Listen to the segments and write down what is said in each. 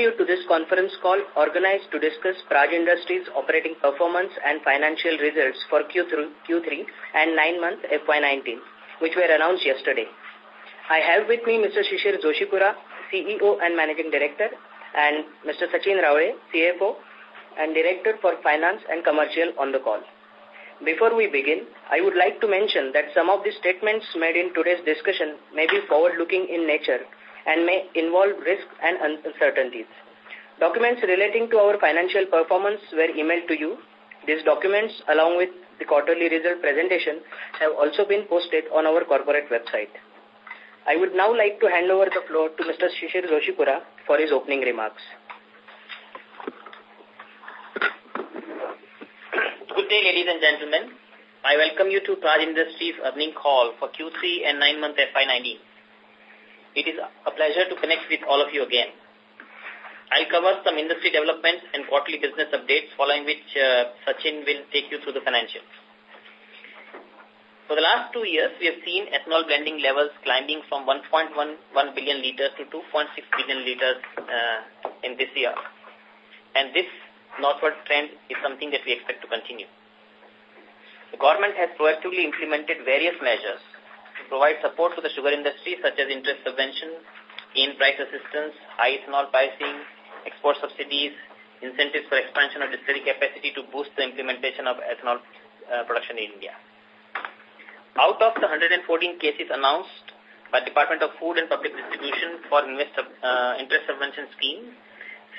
you to this conference call organized to discuss Praj Industries operating performance and financial results for Q3, Q3 and 9-month FY19, which were announced yesterday. I have with me Mr. Shishir Joshipura, CEO and Managing Director, and Mr. Sachin Raole, CFO and Director for Finance and Commercial on the call. Before we begin, I would like to mention that some of the statements made in today's discussion may be forward-looking in nature and may involve risks and uncertainties. Documents relating to our financial performance were emailed to you. These documents, along with the quarterly result presentation, have also been posted on our corporate website. I would now like to hand over the floor to Mr. Shishir Joshipura for his opening remarks. Good day, ladies and gentlemen. I welcome you to Praj Industries earning call for Q3 and 9-month FY19. It is a pleasure to connect with all of you again. I'll cover some industry developments and quarterly business updates, following which uh, Sachin will take you through the financials. For the last two years, we have seen ethanol blending levels climbing from 1.11 billion liters to 2.6 billion liters uh, in this year. And this northward trend is something that we expect to continue. The government has proactively implemented various measures provide support to the sugar industry such as interest subvention, in price assistance, high ethanol pricing, export subsidies, incentives for expansion of distillery capacity to boost the implementation of ethanol uh, production in India. Out of the 114 cases announced by Department of Food and Public Distribution for uh, interest subvention scheme,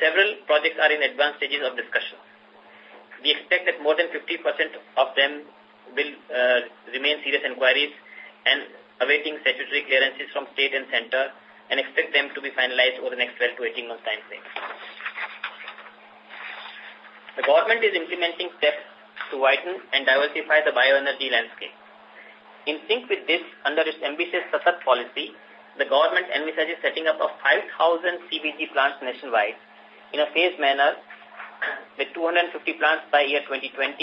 several projects are in advanced stages of discussion. We expect that more than 50% of them will uh, remain serious inquiries and awaiting statutory clearances from state and center and expect them to be finalized over the next 12 to 18 months time frame. The government is implementing steps to widen and diversify the bioenergy landscape. In sync with this, under its ambitious SATAT policy, the government envisages setting up of 5,000 CBG plants nationwide in a phased manner with 250 plants by year 2020,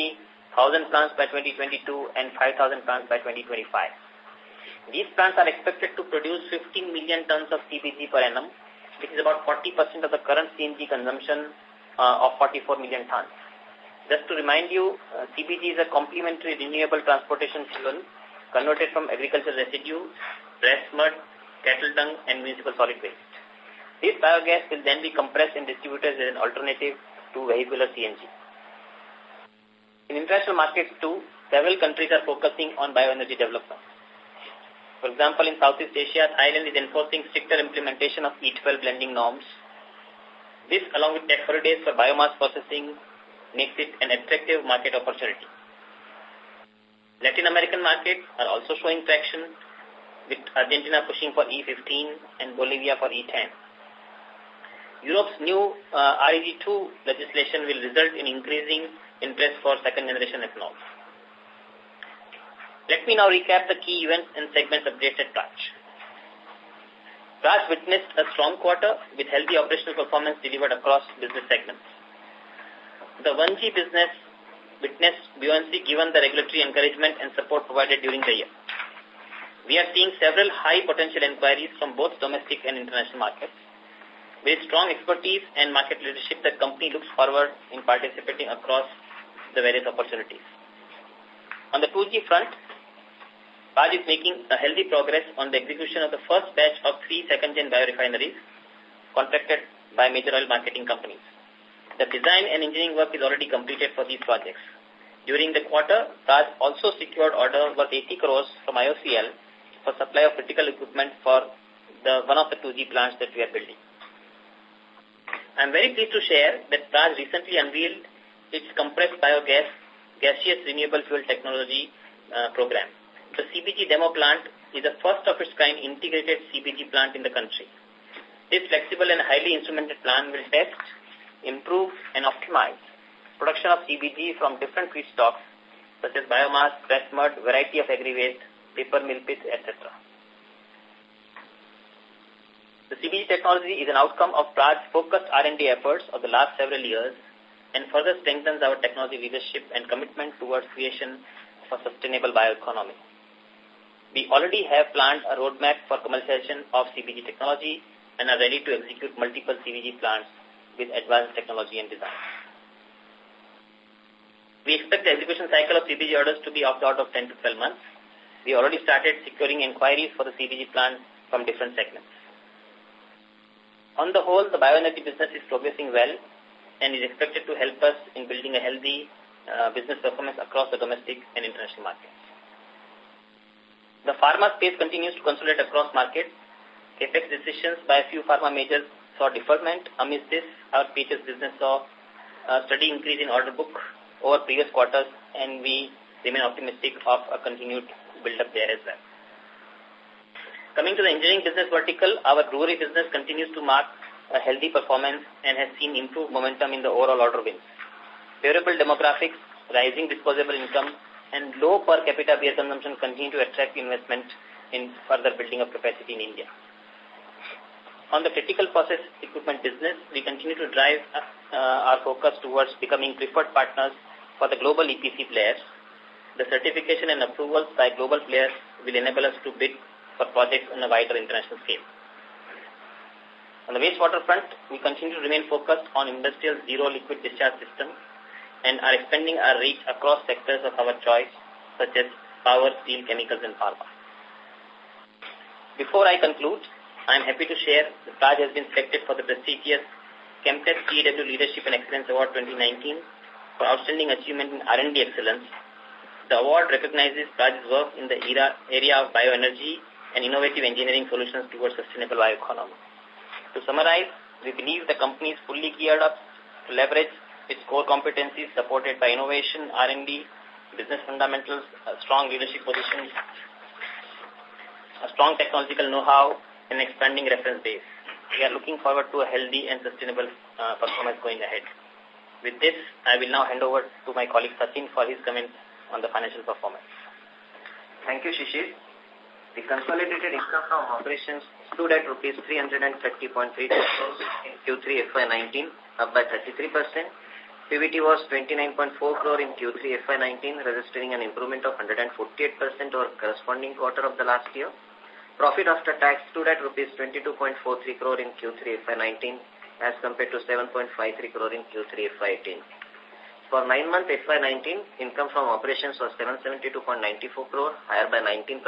1,000 plants by 2022 and 5,000 plants by 2025. These plants are expected to produce 15 million tons of CBG per annum, which is about 40% of the current CNG consumption uh, of 44 million tons. Just to remind you, uh, CBG is a complementary renewable transportation fuel converted from agricultural residue, press mud, cattle dung, and municipal solid waste. This biogas will then be compressed and distributed as an alternative to vehicular CNG. In international markets too, several countries are focusing on bioenergy development. For example, in Southeast Asia, Thailand is enforcing stricter implementation of E12 blending norms. This, along with tax holidays for biomass processing, makes it an attractive market opportunity. Latin American markets are also showing traction, with Argentina pushing for E15 and Bolivia for E10. Europe's new uh, RED 2 legislation will result in increasing interest for second-generation ethanol. Let me now recap the key events and segments updates at. Praj witnessed a strong quarter with healthy operational performance delivered across business segments. The 1G business witnessed buoyancy given the regulatory encouragement and support provided during the year. We are seeing several high potential inquiries from both domestic and international markets. With strong expertise and market leadership, the company looks forward in participating across the various opportunities. On the 2G front, Praj is making a healthy progress on the execution of the first batch of three second-gen biorefineries contracted by major oil marketing companies. The design and engineering work is already completed for these projects. During the quarter, Praj also secured order worth 80 crores from IOCL for supply of critical equipment for the one of the 2G plants that we are building. I am very pleased to share that Praj recently unveiled its compressed biogas gaseous renewable fuel technology uh, program. The CBG demo plant is the first of its kind integrated CBG plant in the country. This flexible and highly instrumented plant will test, improve, and optimize production of CBG from different feedstocks such as biomass, press mud, variety of agri waste, paper mill pits, etc. The CBG technology is an outcome of Praj's focused R&D efforts of the last several years and further strengthens our technology leadership and commitment towards creation of a sustainable bioeconomy. We already have planned a roadmap for commercialization of CBG technology and are ready to execute multiple CBG plants with advanced technology and design. We expect the execution cycle of CBG orders to be of the order of 10 to 12 months. We already started securing inquiries for the CBG plant from different segments. On the whole, the bioenergy business is progressing well and is expected to help us in building a healthy uh, business performance across the domestic and international markets. The pharma space continues to consolidate across markets. CAPEX decisions by a few pharma majors saw deferment. Amidst this, our PHS business saw a steady increase in order book over previous quarters and we remain optimistic of a continued build-up there as well. Coming to the engineering business vertical, our brewery business continues to mark a healthy performance and has seen improved momentum in the overall order wins. Favorable demographics, rising disposable income, and low per capita beer consumption continue to attract investment in further building of capacity in India. On the critical process equipment business, we continue to drive uh, our focus towards becoming preferred partners for the global EPC players. The certification and approvals by global players will enable us to bid for projects on a wider international scale. On the wastewater front, we continue to remain focused on industrial zero liquid discharge system and are expanding our reach across sectors of our choice, such as power, steel, chemicals, and pharma. Before I conclude, I am happy to share that Praj has been selected for the prestigious ChemTech CEW Leadership and Excellence Award 2019 for outstanding achievement in R&D excellence. The award recognizes Praj's work in the era, area of bioenergy and innovative engineering solutions towards sustainable bioeconomy. To summarize, we believe the company is fully geared up to leverage its core competencies supported by innovation, R&D, business fundamentals, a strong leadership position, a strong technological know-how, and expanding reference base. We are looking forward to a healthy and sustainable uh, performance going ahead. With this, I will now hand over to my colleague Sachin for his comments on the financial performance. Thank you, Shishir. The consolidated income from operations stood at rupees 330.32 crores in Q3 FY19, up by 33%. PBT was 29.4 crore in Q3 FY19, registering an improvement of 148% over corresponding quarter of the last year. Profit after tax stood at rupees 22.43 crore in Q3 FY19 as compared to 7.53 crore in Q3 FY18. For nine month FY19, income from operations was 772.94 crore, higher by 19%.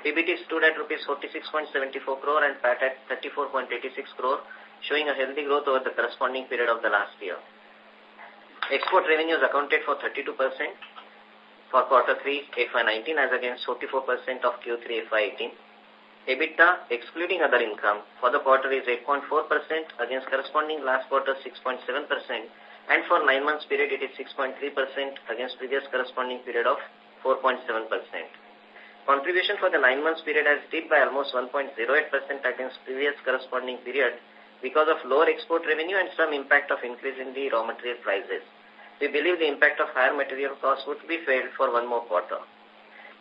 PBT stood at rupees 46.74 crore and PAT at 34.86 crore, showing a healthy growth over the corresponding period of the last year. Export revenues accounted for 32% for quarter 3 FY19 as against 44% of Q3 FY18. EBITDA, excluding other income, for the quarter is 8.4% against corresponding last quarter 6.7% and for nine months period it is 6.3% against previous corresponding period of 4.7%. Contribution for the nine months period has dipped by almost 1.08% against previous corresponding period because of lower export revenue and some impact of increase in the raw material prices. We believe the impact of higher material costs would be felt for one more quarter.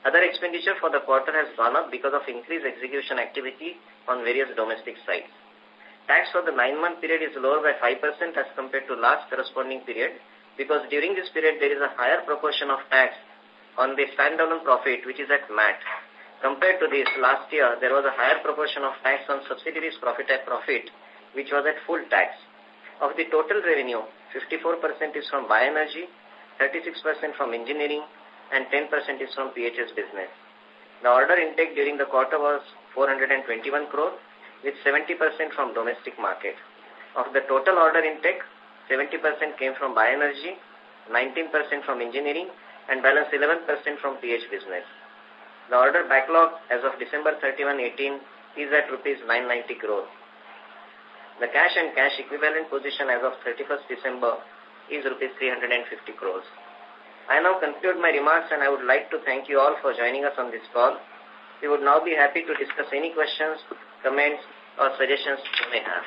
Other expenditure for the quarter has gone up because of increased execution activity on various domestic sites. Tax for the nine-month period is lower by 5% as compared to last corresponding period because during this period there is a higher proportion of tax on the standalone profit, which is at MAT. Compared to this, last year, there was a higher proportion of tax on subsidiaries profit at profit, which was at full tax. Of the total revenue, 54% is from bioenergy, 36% from engineering, and 10% is from PHS business. The order intake during the quarter was 421 crore, with 70% from domestic market. Of the total order intake, 70% came from bioenergy, 19% from engineering, and balance 11% from PH business. The order backlog as of December 31, 18 is at rupees 990 crore. The cash and cash equivalent position as of 31st December is rupees 350 crores. I now conclude my remarks and I would like to thank you all for joining us on this call. We would now be happy to discuss any questions, comments or suggestions you may have.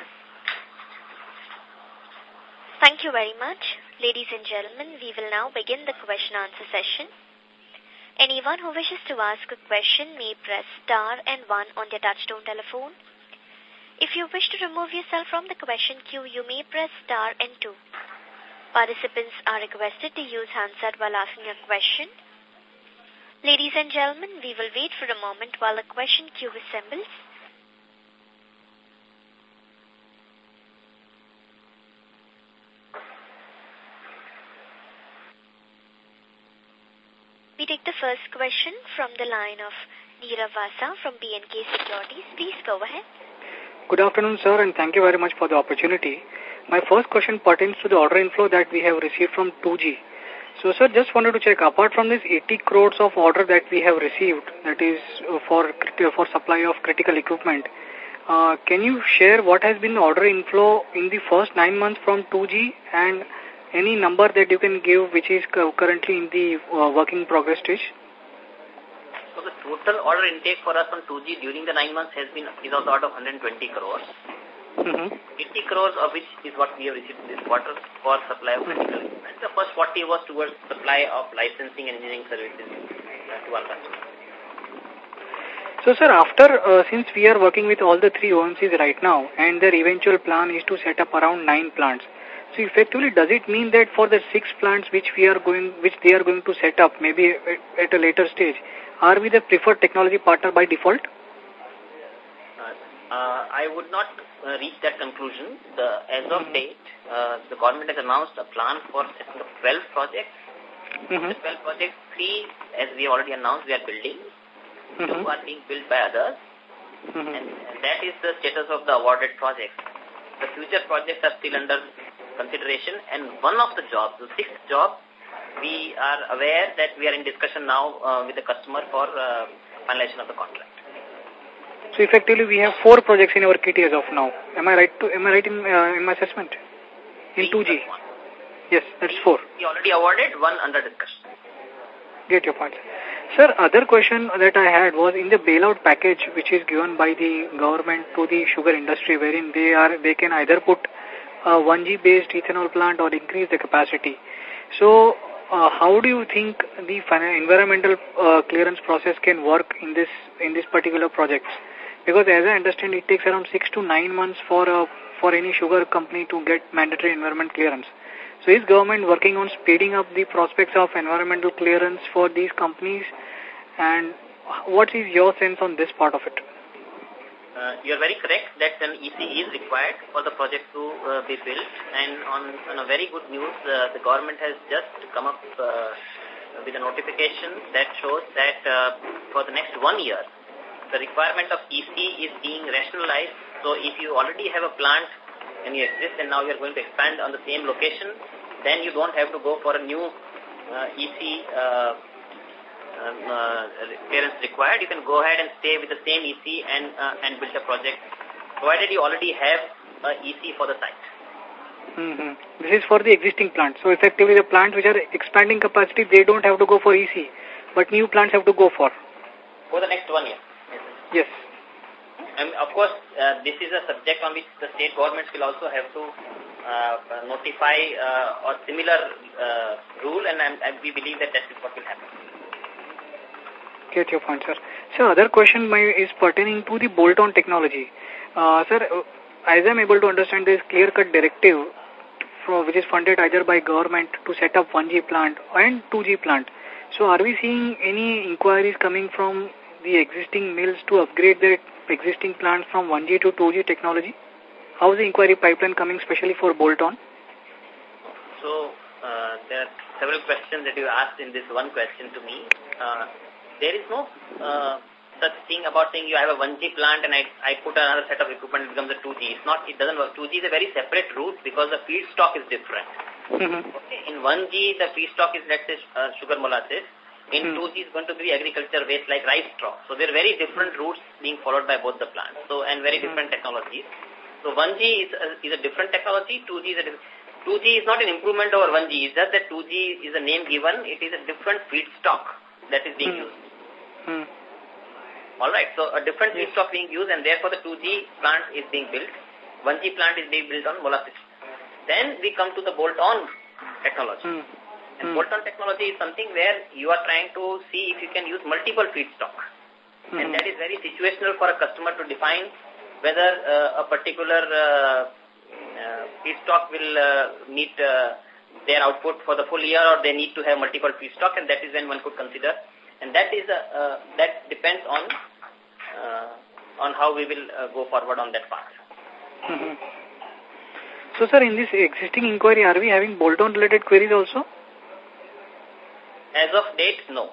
Thank you very much. Ladies and gentlemen, we will now begin the question answer session. Anyone who wishes to ask a question may press star and one on their touchtone telephone. If you wish to remove yourself from the question queue, you may press star and two. Participants are requested to use handset while asking a question. Ladies and gentlemen, we will wait for a moment while the question queue assembles. We take the first question from the line of Nirav Vasa from B&K Securities. Please go ahead. Good afternoon, sir, and thank you very much for the opportunity. My first question pertains to the order inflow that we have received from 2G. So, sir, just wanted to check, apart from this 80 crores of order that we have received, that is uh, for for supply of critical equipment, uh, can you share what has been the order inflow in the first nine months from 2G and any number that you can give which is currently in the uh, working progress stage? So the total order intake for us on 2G during the nine months has been is of the order of 120 crores. Mm -hmm. 80 crores of which is what we have received this quarter for supply of critical equipment. The first 40 was towards supply of licensing and engineering services to our customers. So, sir, after, uh, since we are working with all the three OMCs right now, and their eventual plan is to set up around nine plants, so effectively, does it mean that for the six plants which we are going, which they are going to set up, maybe at a later stage, are we the preferred technology partner by default? Uh, I would not uh, reach that conclusion. The, as of mm-hmm. date, uh, the government has announced a plan for 12 projects. Mm -hmm. The 12 projects, three, as we already announced, we are building. Mm -hmm. Two are being built by others. Mm -hmm. and, and that is the status of the awarded projects. The future projects are still under consideration and one of the jobs, the sixth job, we are aware that we are in discussion now uh, with the customer for uh, finalization of the contract. So effectively, we have four projects in our kitty as of now. Am I right? To, am I right in uh, in my assessment? In 2G. Yes, that's four. We already awarded one under discussion. Get your point. Sir, other question that I had was in the bailout package which is given by the government to the sugar industry wherein they are they can either put a 1G based ethanol plant or increase the capacity. So uh, how do you think the environmental uh, clearance process can work in this in this particular project? Because as I understand, it takes around six to nine months for a, for any sugar company to get mandatory environment clearance. So is government working on speeding up the prospects of environmental clearance for these companies? And what is your sense on this part of it? Uh, you are very correct that an EC is required for the project to uh, be built. And on, on a very good news, uh, the government has just come up uh, with a notification that shows that uh, for the next one year, the requirement of EC is being rationalized. So if you already have a plant and you exist and now you're going to expand on the same location, then you don't have to go for a new uh, EC clearance required. You can go ahead and stay with the same EC and, uh, and build a project, provided you already have a EC for the site. Mm -hmm. This is for the existing plant. So effectively the plants which are expanding capacity, they don't have to go for EC, but new plants have to go for. For the next one year. Yes. And of course, uh, this is a subject on which the state governments will also have to uh, notify uh, or similar uh, rule and, and we believe that that is what will happen. Get your point, sir. So, other question my, is pertaining to the bolt-on technology. Uh, sir, uh, as I'm able to understand, this clear-cut directive for, which is funded either by government to set up 1G plant and 2G plant. So, are we seeing any inquiries coming from the existing mills to upgrade their existing plants from 1G to 2G technology? How is the inquiry pipeline coming, especially for bolt-on? So, uh, there are several questions that you asked in this one question to me. There is no uh, such thing about saying you have a 1G plant and I, I put another set of equipment, it becomes a 2G. It's not, it doesn't work. 2G is a very separate route because the feedstock is different. Mm -hmm. okay. In 1G, the feedstock is, let's say, uh, sugar molasses. In hmm. 2G is going to be agriculture waste like rice straw. So there are very different routes being followed by both the plants. So and very hmm. different technologies. So 1G is a, is a different technology. 2G is a 2G is not an improvement over 1G. It's just that 2G is a name given. It is a different feedstock that is being hmm. used. Hmm. All right. So a different yes. feedstock being used and therefore the 2G plant is being built. 1G plant is being built on molasses. Then we come to the bolt-on technology. Hmm. And mm. bolt-on technology is something where you are trying to see if you can use multiple feedstock. Mm. And that is very situational for a customer to define whether uh, a particular uh, uh, feedstock will uh, meet uh, their output for the full year or they need to have multiple feedstock and that is when one could consider. And that is a, uh, that depends on uh, on how we will go forward on that path. Mm -hmm. So, sir, in this existing inquiry, are we having bolt-on related queries also? As of date, no.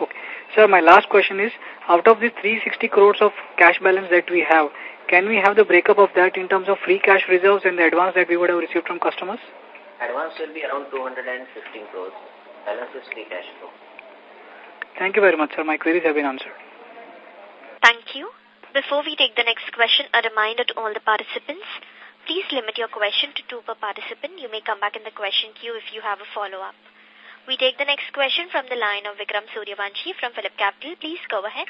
Okay. Sir, my last question is, out of the 360 crores of cash balance that we have, can we have the breakup of that in terms of free cash reserves and the advance that we would have received from customers? Advance will be around 215 crores. Balance is free cash flow. Thank you very much, sir. My queries have been answered. Thank you. Before we take the next question, a reminder to all the participants, please limit your question to two per participant. You may come back in the question queue if you have a follow-up. We take the next question from the line of Vikram Suryavanshi from Phillip Capital. Please go ahead.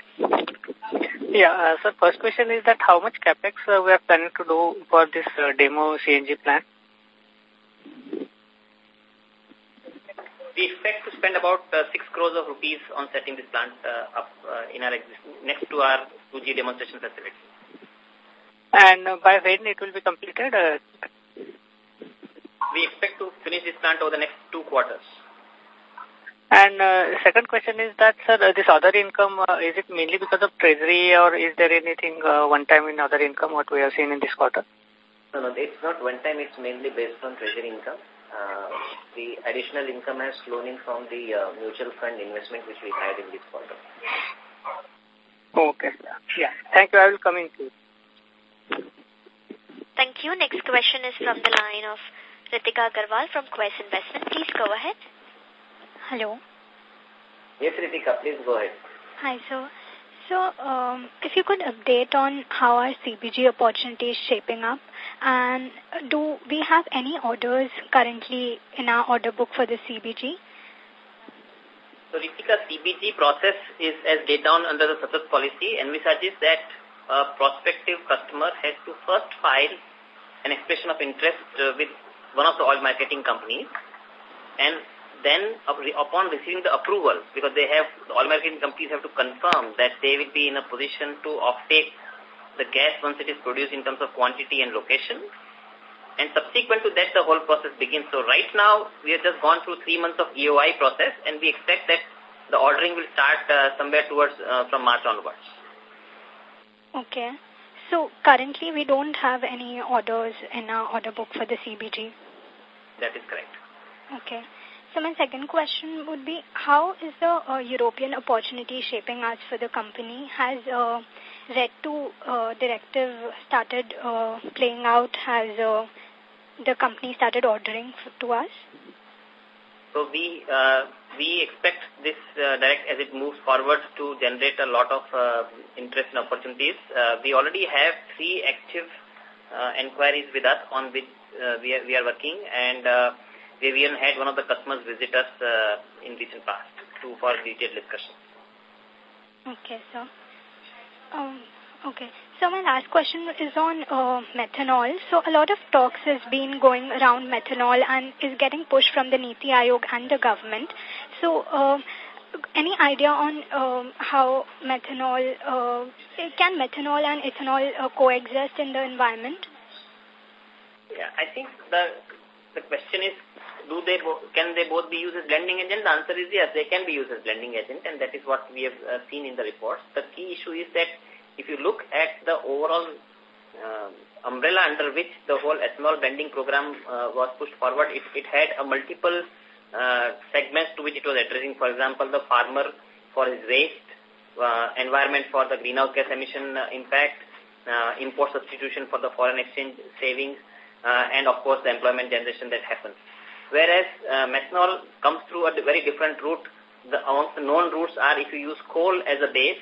Yeah, uh, so first question is that how much capex uh, we are planning to do for this uh, demo CNG plant? We expect to spend about uh, 6 crores of rupees on setting this plant uh, up uh, in our next to our 2G demonstration facility. And uh, by when it will be completed? Uh, we expect to finish this plant over the next two quarters. And uh, second question is that, sir, uh, this other income, uh, is it mainly because of treasury or is there anything uh, one time in other income what we have seen in this quarter? No, no, it's not one time, it's mainly based on treasury income. Uh, the additional income has flown in from the uh, mutual fund investment which we had in this quarter. Okay. Yeah. Thank you. I will come in. too. Thank you. Next question is from the line of Ritika Agarwal from Quest Investment. Please go ahead. Hello. Yes, Ritika, please go ahead. Hi, sir. So, um, if you could update on how our CBG opportunity is shaping up, and do we have any orders currently in our order book for the CBG? So, Ritika, CBG process is as laid down under the SATAT policy envisages that a prospective customer has to first file an expression of interest uh, with one of the oil marketing companies and then upon receiving the approval, because they have, the oil marketing companies have to confirm that they will be in a position to offtake the gas once it is produced in terms of quantity and location. And subsequent to that, the whole process begins. So right now, we have just gone through three months of EOI process, and we expect that the ordering will start uh, somewhere towards uh, from March onwards. Okay. So currently, we don't have any orders in our order book for the CBG. That is correct. Okay. So my second question would be, how is the uh, European opportunity shaping us for the company? Has uh, RED 2 uh, directive started uh, playing out? Has uh, the company started ordering to us? So we uh, we expect this uh, direct as it moves forward to generate a lot of uh, interest and opportunities. Uh, we already have three active uh, inquiries with us on which uh, we are we are working and. Uh, we even had one of the customers visit us uh, in recent past to for detailed discussion. Okay, sir. Um, okay. So my last question is on uh, methanol. So a lot of talks has been going around methanol and is getting pushed from the Niti Aayog and the government. So uh, any idea on um, how methanol, uh, can methanol and ethanol uh, coexist in the environment? Yeah, I think the the question is do they can they both be used as blending agent? The answer is yes, they can be used as blending agent, and that is what we have uh, seen in the reports. The key issue is that if you look at the overall uh, umbrella under which the whole ethanol blending program uh, was pushed forward, it, it had a multiple segments to which it was addressing. For example, the farmer for his waste, environment for the greenhouse gas emission impact, import substitution for the foreign exchange savings, and of course the employment generation that happens. Whereas uh, methanol comes through a very different route. The, amongst the known routes are if you use coal as a base,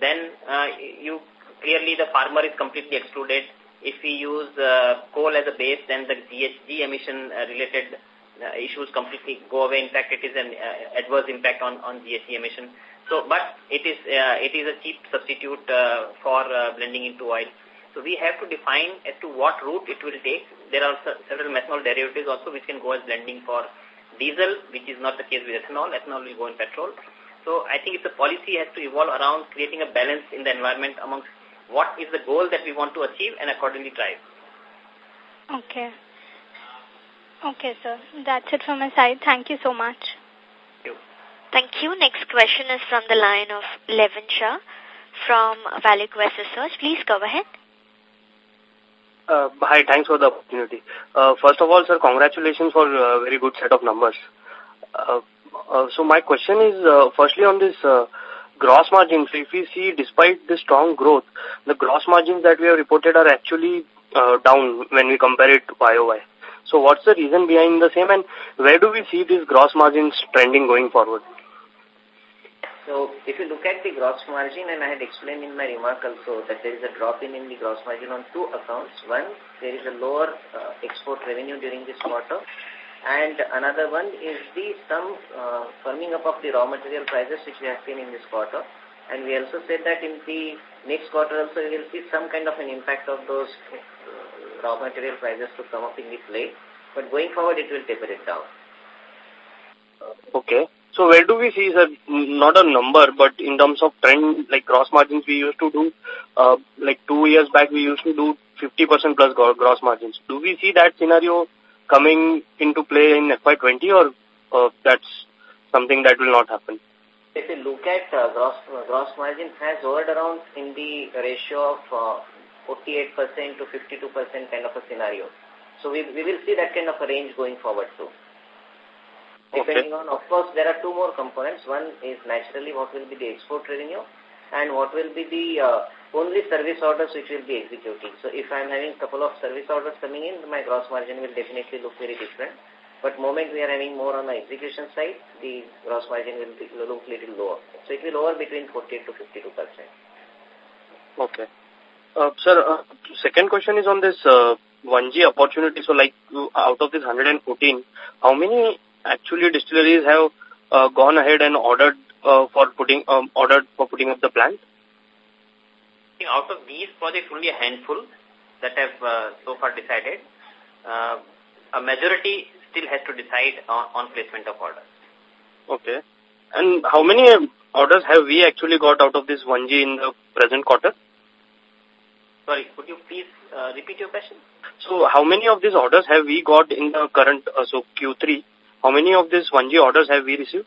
then uh, you clearly the farmer is completely excluded. If we use uh, coal as a base, then the GHG emission uh, related uh, issues completely go away. In fact, it is an uh, adverse impact on, on GHG emission. So, but it is, uh, it is a cheap substitute uh, for uh, blending into oil. So we have to define as to what route it will take. There are several methanol derivatives also which can go as blending for diesel, which is not the case with ethanol. Ethanol will go in petrol. So I think if the policy has to evolve around creating a balance in the environment amongst what is the goal that we want to achieve and accordingly drive. Okay. Okay, sir. That's it from my side. Thank you so much. Thank you. Thank you. Next question is from the line of Levin Shah from Value Quest Research. Please go ahead. Uh, hi, thanks for the opportunity. Uh, first of all, sir, congratulations for a very good set of numbers. Uh, uh, so my question is, uh, firstly on this uh, gross margins, if we see despite the strong growth, the gross margins that we have reported are actually uh, down when we compare it to YOY. So what's the reason behind the same and where do we see these gross margins trending going forward? So if you look at the gross margin, and I had explained in my remark also that there is a drop in, in the gross margin on two accounts. One, there is a lower uh, export revenue during this quarter. And another one is the some uh, firming up of the raw material prices which we have seen in this quarter. And we also said that in the next quarter also we will see some kind of an impact of those uh, raw material prices to come up in the play. But going forward it will taper it down. Okay. So where do we see, sir, not a number, but in terms of trend, like gross margins, we used to do, uh, like two years back, we used to do 50% plus gross margins. Do we see that scenario coming into play in FY20 or uh, that's something that will not happen? If you look at uh, gross, uh, gross margin has hovered around in the ratio of 48% uh, to 52% kind of a scenario. So we, we will see that kind of a range going forward too. Depending okay. on, of course, there are two more components. One is naturally what will be the export revenue and what will be the uh, only service orders which will be executing. So if I'm having a couple of service orders coming in, my gross margin will definitely look very different. But moment we are having more on the execution side, the gross margin will be, look little lower. So it will lower between 40 to 52 percent. Okay. Uh, sir, uh, second question is on this uh, 1G opportunity. So like out of this 114, how many actually distilleries have uh, gone ahead and ordered uh, for putting um, ordered for putting up the plant? Out of these projects, only a handful that have uh, so far decided. Uh, a majority still has to decide on, on placement of orders. Okay. And how many orders have we actually got out of this 1G in the present quarter? Sorry, could you please uh, repeat your question? So how many of these orders have we got in the current, uh, so Q3, how many of these 1G orders have we received?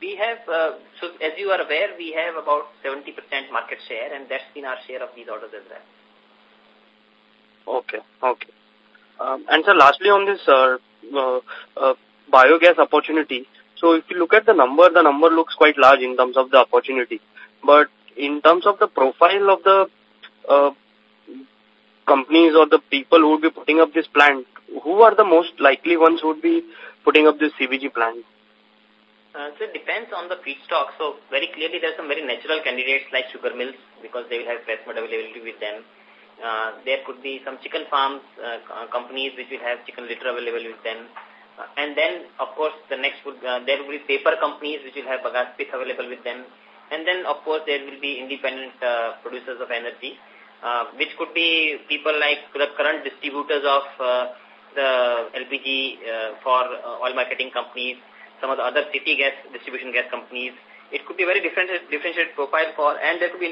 We have, uh, so as you are aware, we have about 70% market share and that's been our share of these orders as well. Okay, okay. Um, and sir, lastly on this uh, uh, uh, biogas opportunity, so if you look at the number, the number looks quite large in terms of the opportunity. But in terms of the profile of the uh, companies or the people who would be putting up this plant, who are the most likely ones who would be putting up this CBG plant? Uh, so it depends on the feedstock. So very clearly there are some very natural candidates like sugar mills because they will have press mud availability with them. Uh, there could be some chicken farms, uh, companies which will have chicken litter available with them. Uh, and then, of course, the next would, uh, there will be paper companies which will have bagasse pith available with them. And then, of course, there will be independent uh, producers of energy, uh, which could be people like the current distributors of uh, the LPG uh, for uh, oil marketing companies, some of the other city gas distribution gas companies. It could be very different, differentiated profile for, and there could be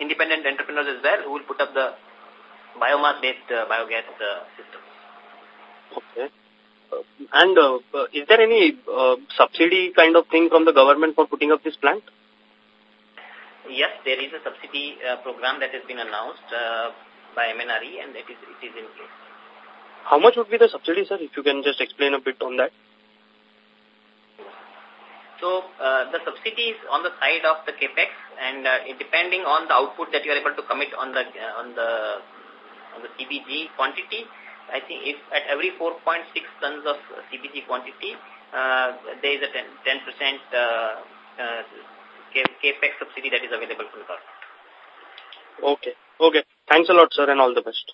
independent entrepreneurs as well who will put up the biomass-based uh, biogas uh, systems. Okay. Uh, and uh, is there any uh, subsidy kind of thing from the government for putting up this plant? Yes, there is a subsidy uh, program that has been announced uh, by MNRE and it is, it is in place. How much would be the subsidy, sir, if you can just explain a bit on that? So, uh, the subsidy is on the side of the capex and uh, depending on the output that you are able to commit on the, uh, on the, on the CBG quantity, I think if at every 4.6 tons of CBG quantity, uh, there is a 10%, 10 uh, uh, capex subsidy that is available from the government. Okay. Okay. Thanks a lot, sir, and all the best.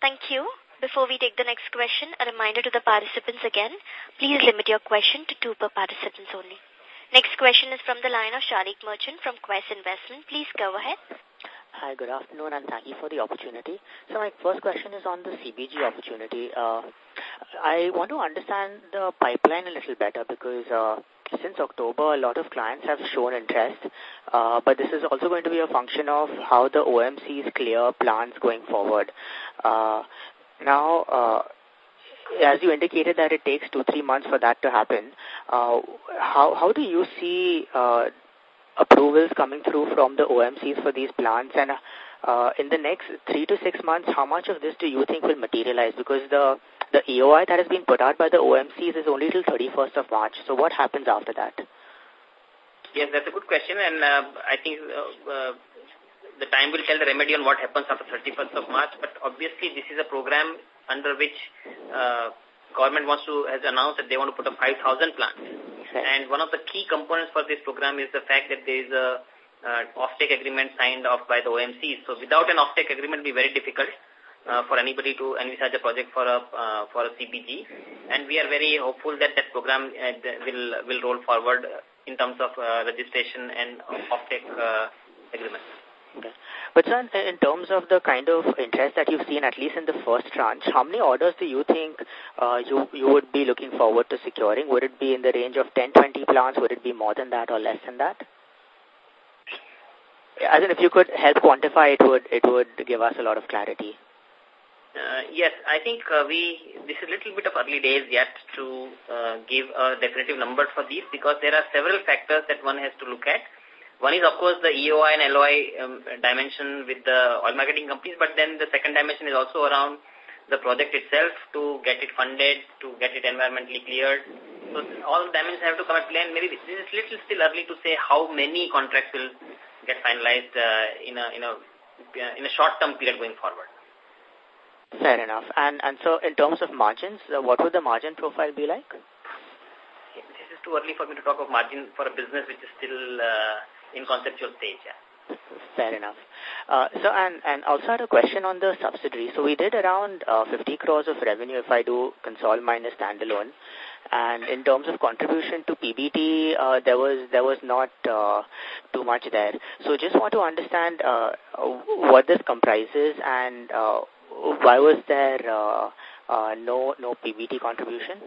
Thank you. Before we take the next question, a reminder to the participants again, please limit your question to two per participants only. Next question is from the line of Sharik Merchant from Quest Investment. Please go ahead. Hi, good afternoon and thank you for the opportunity. So my first question is on the CBG opportunity. Uh, I want to understand the pipeline a little better because uh, since October, a lot of clients have shown interest, uh, but this is also going to be a function of how the OMCs clear plans going forward. Uh, now, uh, as you indicated that it takes two, three months for that to happen, uh, how, how do you see uh, approvals coming through from the OMCs for these plans and uh, in the next three to six months, how much of this do you think will materialize? Because the the EOI that has been put out by the OMCs is only till 31st of March. So what happens after that? Yes, that's a good question, and uh, I think uh, uh, the time will tell the remedy on what happens after 31st of March, but obviously this is a program under which uh, government wants to, has announced that they want to put up 5,000 plants. And one of the key components for this program is the fact that there is a uh, off-take agreement signed off by the OMC. So without an off-take agreement, it will be very difficult uh, for anybody to envisage a project for a uh, for a CBG. And we are very hopeful that that program uh, will will roll forward in terms of uh, registration and off-take uh, agreement. Okay. But sir, in terms of the kind of interest that you've seen, at least in the first tranche, how many orders do you think uh, you you would be looking forward to securing? Would it be in the range of 10, 20 plants? Would it be more than that or less than that? As in, if you could help quantify it, would it would give us a lot of clarity. Uh, yes, I think uh, we this is a little bit of early days yet to uh, give a definitive number for these because there are several factors that one has to look at. One is, of course, the EOI and LOI um, dimension with the oil marketing companies, but then the second dimension is also around the project itself to get it funded, to get it environmentally cleared. So all the dimensions have to come at play, and maybe this is little still early to say how many contracts will get finalized uh, in a in a in a short term period going forward. Fair enough. And and so in terms of margins, uh, what would the margin profile be like? This is too early for me to talk of margin for a business which is still uh, in conceptual stage. Yeah. Fair enough. Uh, so, and, and also had a question on the subsidiary. So we did around uh, 50 crores of revenue if I do console minus standalone. And in terms of contribution to PBT, uh, there was there was not uh, too much there. So just want to understand uh, what this comprises and uh, why was there uh, uh, no no PBT contribution?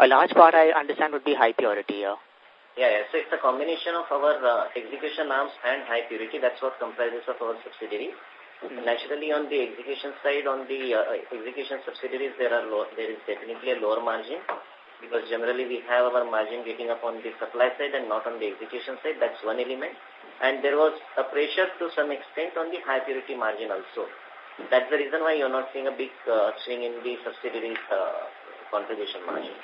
A large part I understand would be high purity. Uh. Yeah, yeah. So it's a combination of our uh, execution arms and high purity. That's what comprises of our subsidiary. Mm -hmm. Naturally, on the execution side, on the uh, execution subsidiaries, there are low, there is definitely a lower margin because generally we have our margin getting up on the supply side and not on the execution side. That's one element. And there was a pressure to some extent on the high purity margin also. That's the reason why you're not seeing a big uh, swing in the subsidiaries uh, contribution margin.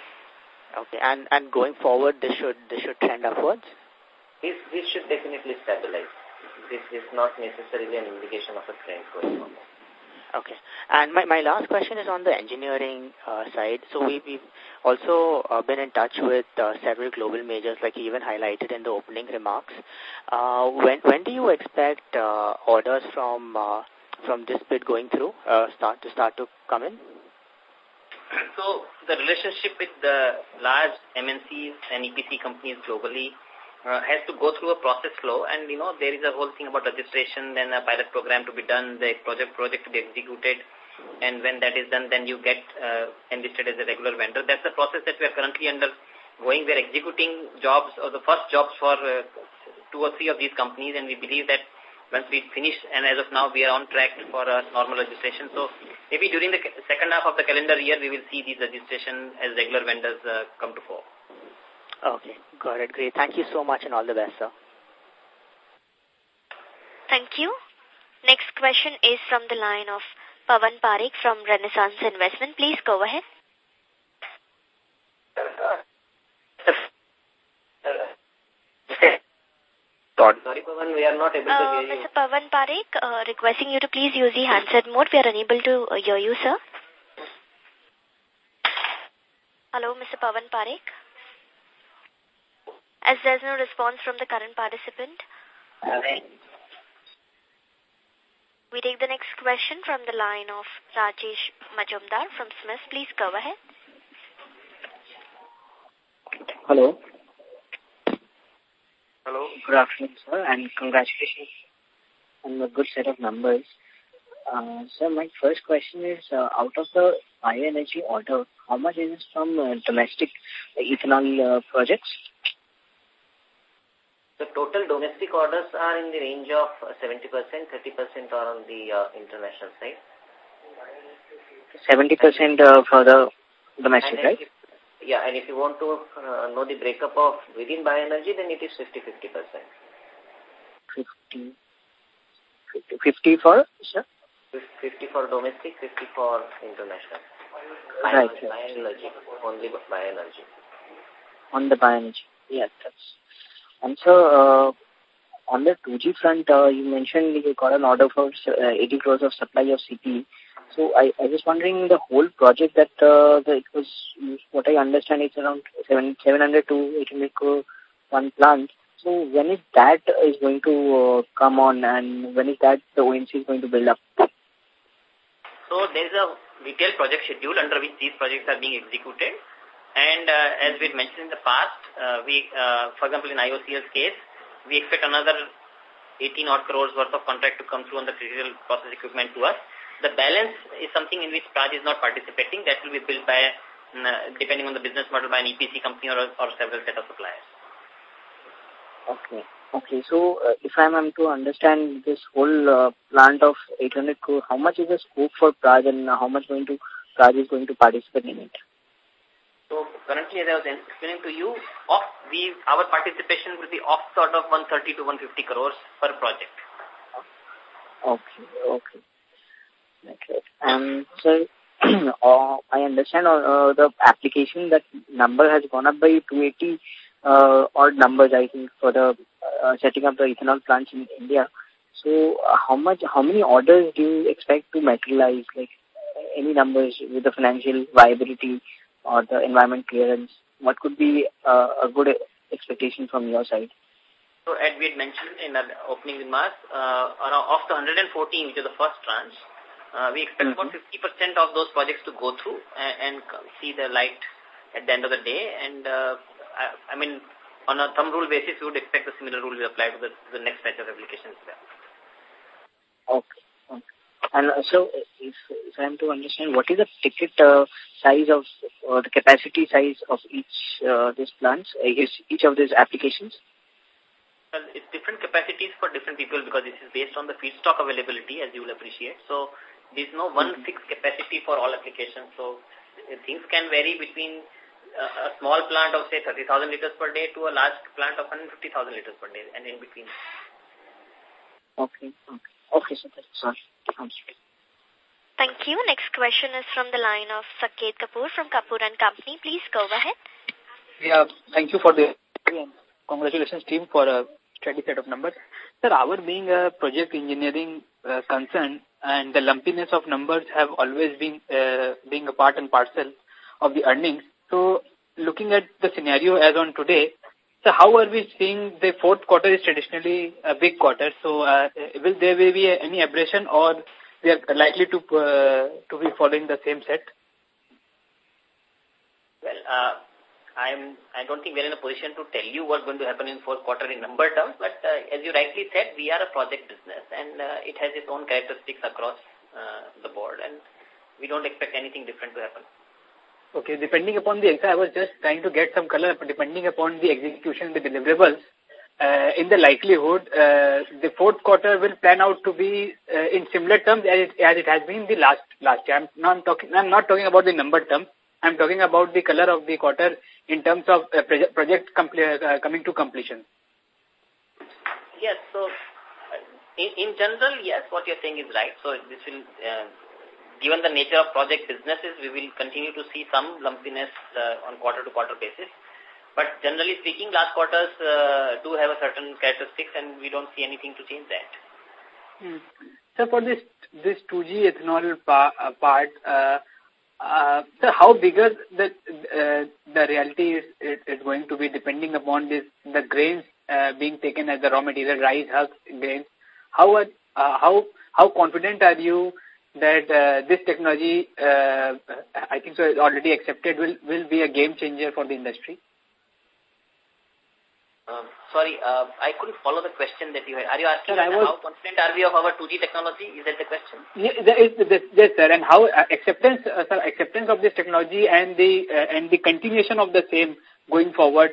Okay, and and going forward, this should this should trend upwards. This this should definitely stabilize. This is not necessarily an indication of a trend going forward. Okay. And my, my last question is on the engineering uh, side. So we, we've also uh, been in touch with uh, several global majors, like you even highlighted in the opening remarks. Uh, when when do you expect uh, orders from uh, from this bid going through uh, start to start to come in? So the relationship with the large MNCs and EPC companies globally uh, has to go through a process flow. And you know there is a whole thing about registration then a pilot program to be done the project project to be executed. And when that is done then you get uh, enlisted as a regular vendor. That's the process that we are currently under going. We are executing jobs or the first jobs for uh, two or three of these companies. And we believe that once we finish, and as of now, we are on track for a normal registration. So maybe during the second half of the calendar year, we will see these registration as regular vendors uh, come to fore. Okay, got it. Great. Thank you so much and all the best, sir. Thank you. Next question is from the line of Pavan Parik from Renaissance Investment. Please go ahead. Sorry, Pavan, we are not able uh, to hear you. Mr. Pavan Parik, uh, requesting you to please use the handset mode. We are unable to uh, hear you, sir. Hello, Mr. Pavan Parik. As there's no response from the current participant, okay. we take the next question from the line of Rajesh Majumdar from Smith. Please go ahead. Hello. Hello. Good afternoon, sir, and congratulations on the good set of numbers. Uh, sir, my first question is, uh, out of the bioenergy order, how much is it from uh, domestic ethanol uh, projects? The total domestic orders are in the range of 70%, 30% are on the uh, international side. 70% uh, for the domestic, and right? Yeah, and if you want to uh, know the breakup of within bioenergy, then it is 50-50%. 50, 50, 50 for, sir? 50 for domestic, 50 for international. Right. Bioenergy, only bioenergy. On the bioenergy. Yeah, that's And so, uh, on the 2G front, uh, you mentioned you got an order for uh, 80 crores of supply of CP. So I, I was wondering the whole project that uh, the, it was, what I understand, it's around 7, 700 to 800 crore one plant. So when is that is going to uh, come on and when is that the ONC is going to build up? So there is a detailed project schedule under which these projects are being executed. And uh, as we had mentioned in the past, uh, we, uh, for example, in IOCL's case, we expect another 18 odd crores worth of contract to come through on the critical process equipment to us. The balance is something in which Praj is not participating. That will be built by, uh, depending on the business model, by an EPC company or, or several set of suppliers. Okay. Okay. So uh, if I'm to understand this whole uh, plant of 800 crore, how much is the scope for Praj and how much going to Praj is going to participate in it? So currently, as I was explaining to you, off we our participation will be off sort of 130 to 150 crores per project. Okay, okay. Okay. Um, so uh, I understand uh, uh, the application that number has gone up by 280 uh, odd numbers, I think, for the uh, setting up the ethanol plants in India. So uh, how much, how many orders do you expect to materialize? Like any numbers with the financial viability or the environment clearance? What could be uh, a good expectation from your side? So, as we had mentioned in our opening remarks, uh, of the 114, which is the first tranche, uh, we expect mm -hmm. about 50% of those projects to go through and, and, see the light at the end of the day. And, uh, I, I, mean, on a thumb rule basis, we would expect the similar rule will apply to the, the next batch of applications. Okay. okay. And so, if, if I am to understand, what is the ticket uh, size of, uh, the capacity size of each uh, these plants, uh, each of these applications? Well, it's different capacities for different people because this is based on the feedstock availability, as you will appreciate. So, there's no one mm-hmm. fixed capacity for all applications. So, things can vary between uh, a small plant of, say, 30,000 liters per day to a large plant of 150,000 liters per day and in between. Okay. Okay. Okay, so that's all. Thank you. Next question is from the line of Saket Kapoor from Kapoor and Company. Please go ahead. Yeah, thank you for the congratulations team for a steady set of numbers. Sir, our being a project engineering uh, concern and the lumpiness of numbers have always been uh, being a part and parcel of the earnings. So, looking at the scenario as on today, so how are we seeing the fourth quarter is traditionally a big quarter? So uh, will there be any aberration or we are likely to uh, to be following the same set? Well, uh, I'm, I don't think we're in a position to tell you what's going to happen in fourth quarter in number terms, but uh, as you rightly said, we are a project business and uh, it has its own characteristics across uh, the board and we don't expect anything different to happen. Okay, depending upon the, I was just trying to get some color, depending upon the execution, the deliverables, in the likelihood, the fourth quarter will plan out to be in similar terms as it, as it has been the last last year. I'm not talking. I'm not talking about the number term. I'm talking about the color of the quarter in terms of uh, project uh, coming to completion. Yes. So, uh, in, in general, yes, what you're saying is right. So, this will uh, given the nature of project businesses, we will continue to see some lumpiness uh, on quarter-to-quarter -quarter basis. But generally speaking, last quarters uh, do have a certain characteristics and we don't see anything to change that. Hmm. So for this this 2G ethanol pa uh, part, uh, uh, so how bigger the uh, the reality is it, it's going to be depending upon this the grains uh, being taken as the raw material, rice, husk, grains. How are, uh, how how confident are you that uh, this technology, uh, I think so, is already accepted, will, will be a game changer for the industry? Um, sorry, uh, I couldn't follow the question that you had. Are you asking sir, was, how confident are we of our 2G technology? Is that the question? Yes, yes sir. And how uh, acceptance, uh, sir, acceptance of this technology and the uh, and the continuation of the same going forward.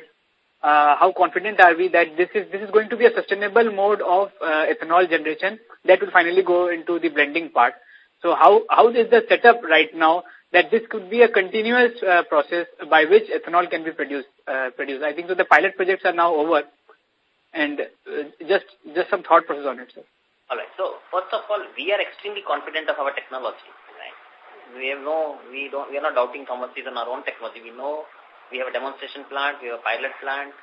Uh, how confident are we that this is this is going to be a sustainable mode of uh, ethanol generation that will finally go into the blending part? So how, how is the setup right now that this could be a continuous uh, process by which ethanol can be produced? Uh, produced? I think so the pilot projects are now over and uh, just, just some thought process on it, sir. All right. So first of all, we are extremely confident of our technology. Right? We have no, we don't, we are not doubting Thomas is on our own technology. We know we have a demonstration plant, we have a pilot plant,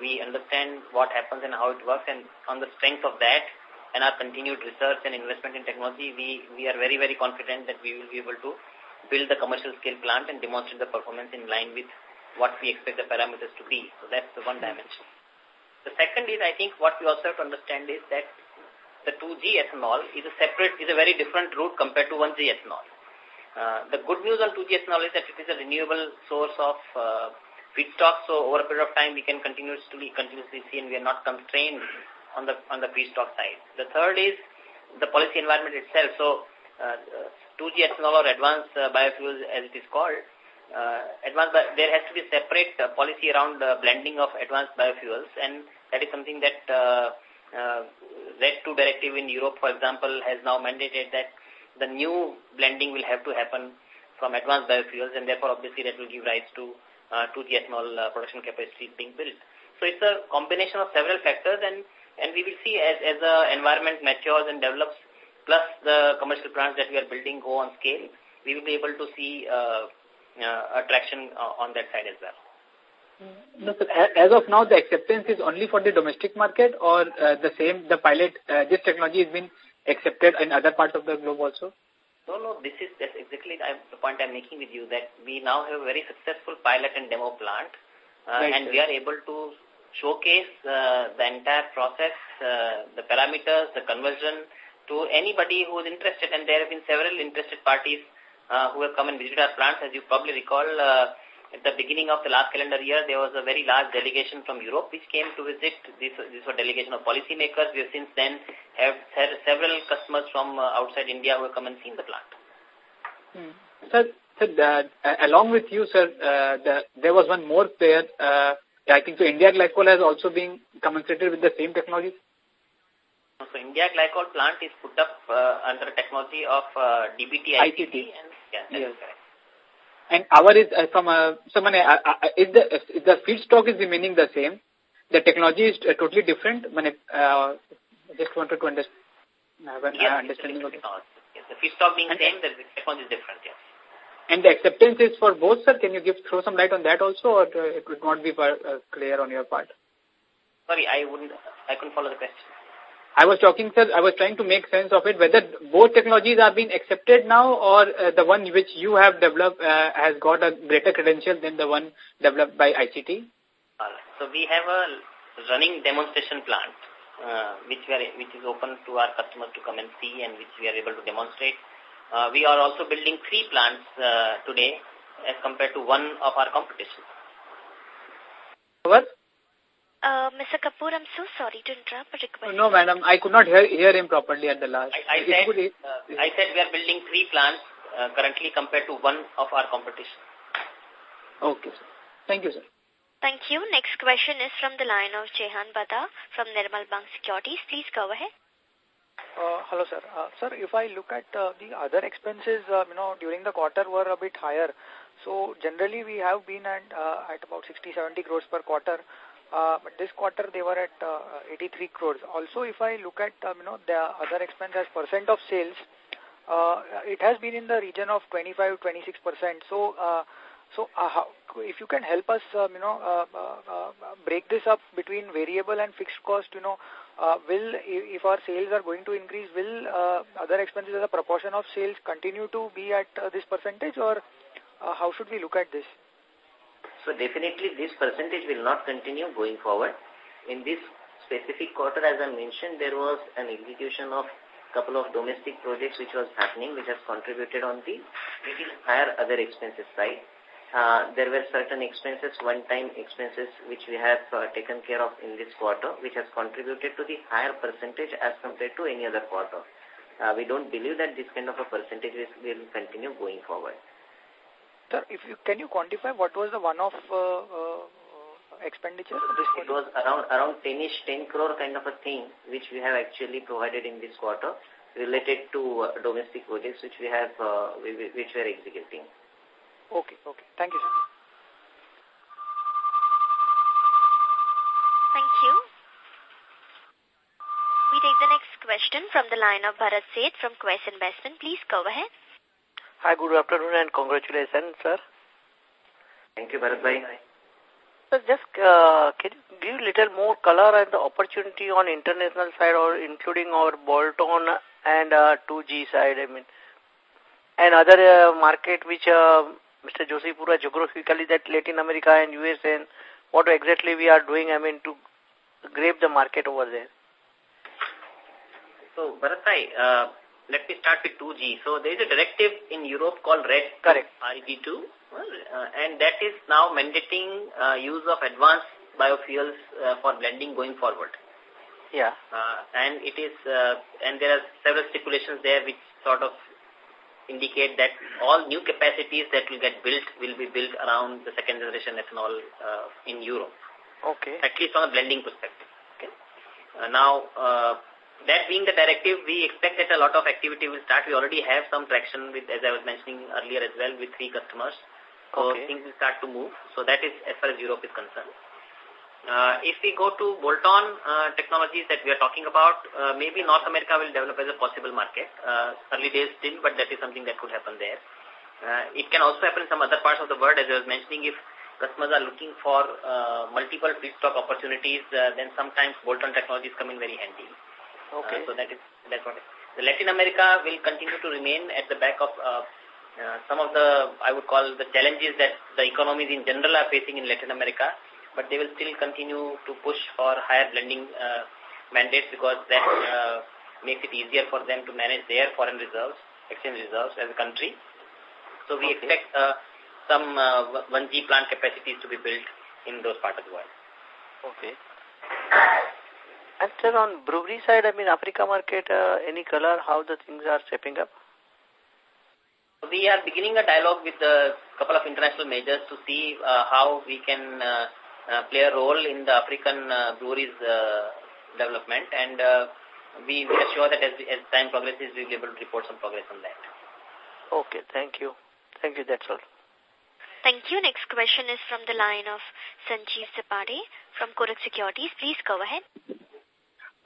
we understand what happens and how it works, and on the strength of that and our continued research and investment in technology, we, we are very, very confident that we will be able to build the commercial scale plant and demonstrate the performance in line with what we expect the parameters to be. So that's the one dimension. The second is, I think, what we also have to understand is that the 2G ethanol is a separate, is a very different route compared to 1G ethanol. Uh, the good news on 2G ethanol is that it is a renewable source of uh, feedstock, so over a period of time we can continuously continuously see and we are not constrained on the on the feedstock side. The third is the policy environment itself. So uh, 2G ethanol or advanced uh, biofuels as it is called, uh, advanced there has to be separate uh, policy around uh, blending of advanced biofuels and that is something that uh, uh, RED 2 directive in Europe, for example, has now mandated that the new blending will have to happen from advanced biofuels and therefore obviously that will give rise to uh, to the ethanol uh, production capacity being built. So it's a combination of several factors and, and we will see as, as the environment matures and develops, plus the commercial plants that we are building go on scale, we will be able to see uh, uh, attraction uh, on that side as well. No, sir, as of now, the acceptance is only for the domestic market or uh, the same, the pilot, uh, this technology has been accepted in other parts of the globe also? No, no, this is that's exactly the point I'm making with you that we now have a very successful pilot and demo plant uh, right, and sir. we are able to showcase uh, the entire process, uh, the parameters, the conversion to anybody who is interested and there have been several interested parties uh, who have come and visited our plants. As you probably recall, uh, at the beginning of the last calendar year, there was a very large delegation from Europe which came to visit. This, this was a delegation of policymakers. We have since then have several customers from uh, outside India who have come and seen the plant. Hmm. Sir, sir uh, along with you, sir, uh, the, there was one more player. Uh, I think so India Glycol has also been commensurated with the same technology. So India Glycol plant is put up uh, under technology of uh, DBT ICT. ICT. And, yeah, yes. And our is uh, from a, someone, uh, uh, uh, is the, is the feedstock is remaining the same. The technology is uh, totally different. uh, I just wanted to understand. An yes, understanding of. Yes, the feedstock being and same, the technology is different, yes. And the acceptance is for both, sir. Can you give throw some light on that also, or uh, it would not be uh, clear on your part? Sorry, I wouldn't. I couldn't follow the question. I was talking, sir, I was trying to make sense of it, whether both technologies are being accepted now or uh, the one which you have developed uh, has got a greater credential than the one developed by ICT? Uh, so we have a running demonstration plant uh, which, we are, which is open to our customers to come and see and which we are able to demonstrate. Uh, we are also building three plants uh, today as compared to one of our competition. What? Uh, Mr. Kapoor, I'm so sorry to interrupt, but request. No, madam, I could not hear, hear him properly at the last. I, I said, uh, I said we are building three plants uh, currently compared to one of our competition. Okay, sir. Thank you, sir. Thank you. Next question is from the line of Jehan Bhadha from Nirmal Bang Securities. Please go ahead. Uh, hello, sir. Uh, sir, if I look at uh, the other expenses, uh, you know, during the quarter were a bit higher. So generally we have been at, uh, at about 60-70 crores per quarter. Uh, but this quarter they were at uh, 83 crores. Also, if I look at um, you know the other expense as percent of sales, uh, it has been in the region of 25 26 percent. So, uh, so uh, how, if you can help us, um, you know, uh, uh, uh, break this up between variable and fixed cost, you know, uh, will if our sales are going to increase, will uh, other expenses as a proportion of sales continue to be at uh, this percentage, or uh, how should we look at this? So definitely this percentage will not continue going forward. In this specific quarter, as I mentioned, there was an execution of couple of domestic projects which was happening, which has contributed on the higher other expenses side. Uh, there were certain expenses, one-time expenses, which we have uh, taken care of in this quarter, which has contributed to the higher percentage as compared to any other quarter. Uh, we don't believe that this kind of a percentage will continue going forward. Sir, if you can you quantify what was the one-off uh, uh, expenditure? This it was around around 10ish, 10 crore kind of a thing, which we have actually provided in this quarter related to uh, domestic projects which we have, uh, which we are executing. Okay, okay. Thank you, sir. Thank you. We take the next question from the line of Bharat Seth from Quest Investment. Please go ahead. Hi, good afternoon and congratulations, sir. Thank you, Bharat Bhai. So just uh, can you give a little more color and the opportunity on international side or including our bolt-on and uh, 2G side, I mean, and other uh, market which uh, Mr. Joshipura geographically that Latin America and US and what exactly we are doing, I mean, to grab the market over there. So, Bharat Bhai, uh, let me start with 2G. So, there is a directive in Europe called RED Correct. RED2, uh, and that is now mandating uh, use of advanced biofuels uh, for blending going forward. Yeah. Uh, and it is, uh, and there are several stipulations there which sort of indicate that all new capacities that will get built will be built around the second generation ethanol uh, in Europe. Okay. At least from a blending perspective. Okay. Uh, now, uh, that being the directive, we expect that a lot of activity will start. We already have some traction with, as I was mentioning earlier as well, with three customers. So Okay. things will start to move. So that is as far as Europe is concerned. Uh, if we go to bolt-on uh, technologies that we are talking about, uh, maybe North America will develop as a possible market. Uh, early days still, but that is something that could happen there. Uh, it can also happen in some other parts of the world, as I was mentioning, if customers are looking for uh, multiple feedstock opportunities, uh, then sometimes bolt-on technologies come in very handy. Okay. Uh, so that is that's what. It, the Latin America will continue to remain at the back of uh, uh, some of the I would call the challenges that the economies in general are facing in Latin America, but they will still continue to push for higher blending uh, mandates because that uh, makes it easier for them to manage their foreign reserves, exchange reserves as a country. So we Okay. expect uh, some uh, 1G plant capacities to be built in those parts of the world. Okay. And sir, on brewery side, I mean, Africa market, uh, any color, how the things are shaping up? We are beginning a dialogue with a couple of international majors to see uh, how we can uh, uh, play a role in the African uh, breweries uh, development and uh, we, we are sure that as, as time progresses we will be able to report some progress on that. Okay, thank you. Thank you, that's all. Thank you. Next question is from the line of Sanjeev Zarbade from Kotak Securities. Please go ahead.